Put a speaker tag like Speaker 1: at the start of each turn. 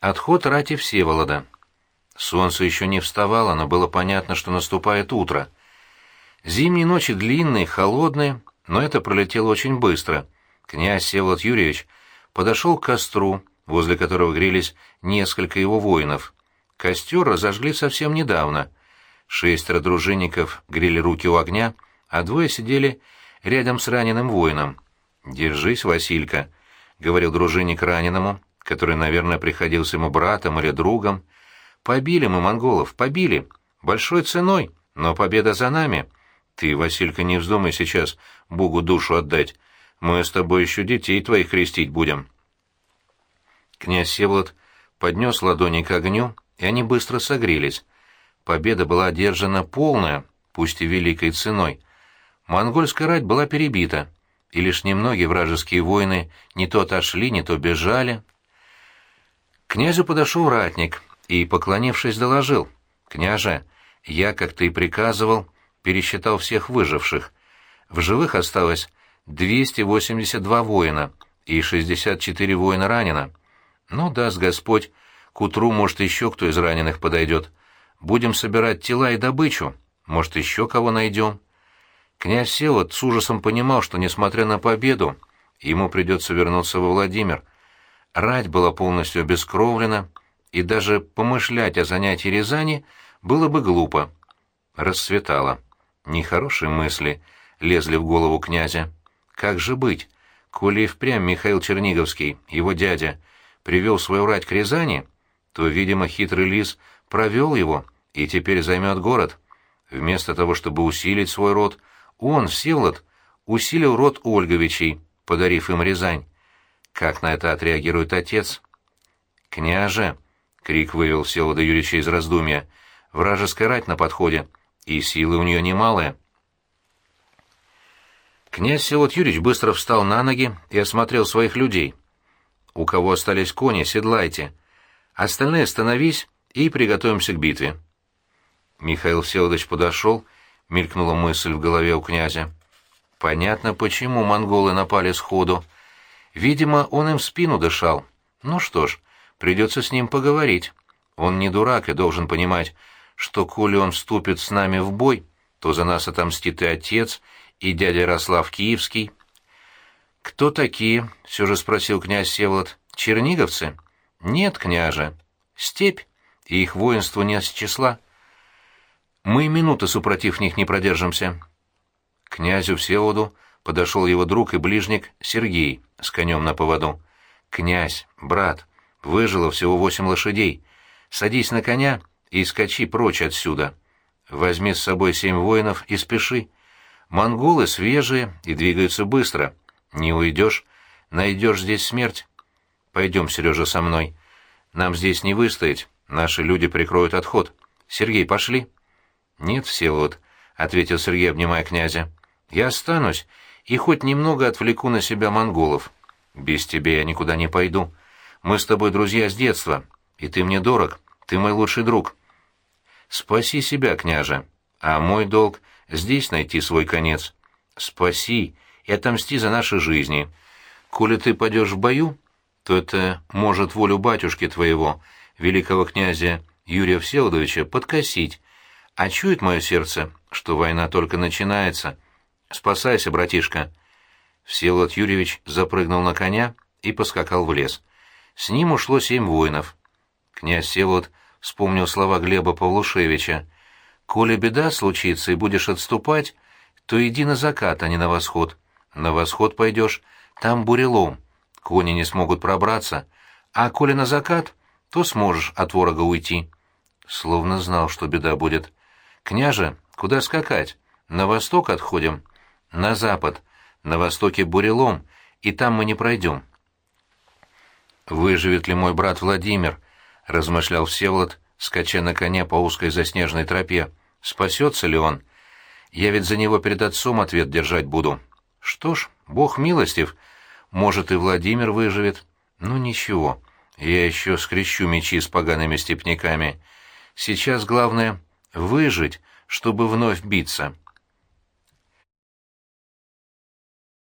Speaker 1: Отход рати Всеволода. Солнце еще не вставало, но было понятно, что наступает утро. Зимние ночи длинные, холодные, но это пролетело очень быстро. Князь Всеволод Юрьевич подошел к костру, возле которого грелись несколько его воинов. Костер разожгли совсем недавно. Шестеро дружинников грели руки у огня, а двое сидели рядом с раненым воином. «Держись, Василька», — говорил дружинник раненому, который, наверное, приходился ему братом или другом. «Побили мы монголов, побили. Большой ценой, но победа за нами. Ты, Василька, не вздумай сейчас Богу душу отдать. Мы с тобой еще детей твоих крестить будем». Князь Севлот поднес ладони к огню, и они быстро согрелись. Победа была одержана полная, пусть и великой ценой. Монгольская рать была перебита, и лишь немногие вражеские воины не то отошли, не то бежали. Князю подошел ратник и, поклонившись, доложил. «Княже, я, как ты и приказывал, пересчитал всех выживших. В живых осталось 282 воина, и 64 воина ранено. Ну, даст Господь, к утру, может, еще кто из раненых подойдет. Будем собирать тела и добычу, может, еще кого найдем». Князь Севод с ужасом понимал, что, несмотря на победу, ему придется вернуться во Владимир — Рать была полностью обескровлена, и даже помышлять о занятии Рязани было бы глупо. Расцветало. Нехорошие мысли лезли в голову князя. Как же быть? Коли и впрямь Михаил Черниговский, его дядя, привел свою рать к Рязани, то, видимо, хитрый лис провел его и теперь займет город. Вместо того, чтобы усилить свой род, он, Всеволод, усилил род Ольговичей, подарив им Рязань. Как на это отреагирует отец? «Княже!» — крик вывел Всеволода Юрьевича из раздумья. «Вражеская рать на подходе, и силы у нее немалые». Князь Всеволод Юрьевич быстро встал на ноги и осмотрел своих людей. «У кого остались кони, седлайте. Остальные становись и приготовимся к битве». Михаил Всеволодович подошел, мелькнула мысль в голове у князя. «Понятно, почему монголы напали сходу». Видимо, он им в спину дышал. Ну что ж, придется с ним поговорить. Он не дурак и должен понимать, что коли он вступит с нами в бой, то за нас отомстит и отец, и дядя Ярослав Киевский. «Кто такие?» — все же спросил князь Севолод. «Черниговцы?» «Нет, княже. Степь, и их воинство не с числа. Мы минуты супротив них не продержимся». Князю Всеволоду подошел его друг и ближник Сергей с конем на поводу. «Князь, брат, выжило всего восемь лошадей. Садись на коня и скачи прочь отсюда. Возьми с собой семь воинов и спеши. Монголы свежие и двигаются быстро. Не уйдешь, найдешь здесь смерть. Пойдем, Сережа, со мной. Нам здесь не выстоять, наши люди прикроют отход. Сергей, пошли». «Нет, Всеволод», — ответил Сергей, обнимая князя. «Я останусь и хоть немного отвлеку на себя монголов. Без тебя я никуда не пойду. Мы с тобой друзья с детства, и ты мне дорог, ты мой лучший друг. Спаси себя, княже, а мой долг — здесь найти свой конец. Спаси и отомсти за наши жизни. Коли ты пойдешь в бою, то это может волю батюшки твоего, великого князя Юрия Всеволодовича, подкосить, а чует мое сердце, что война только начинается — «Спасайся, братишка!» Всеволод Юрьевич запрыгнул на коня и поскакал в лес. С ним ушло семь воинов. Князь Всеволод вспомнил слова Глеба Павлушевича. «Коли беда случится и будешь отступать, то иди на закат, а не на восход. На восход пойдешь, там бурелом, кони не смогут пробраться, а коли на закат, то сможешь от ворога уйти». Словно знал, что беда будет. «Княже, куда скакать? На восток отходим?» На запад, на востоке бурелом, и там мы не пройдем. «Выживет ли мой брат Владимир?» — размышлял Всеволод, скача на коне по узкой заснеженной тропе. «Спасется ли он? Я ведь за него перед отцом ответ держать буду. Что ж, бог милостив. Может, и Владимир выживет. Ну, ничего, я еще скрещу мечи с погаными степняками. Сейчас главное — выжить, чтобы вновь биться».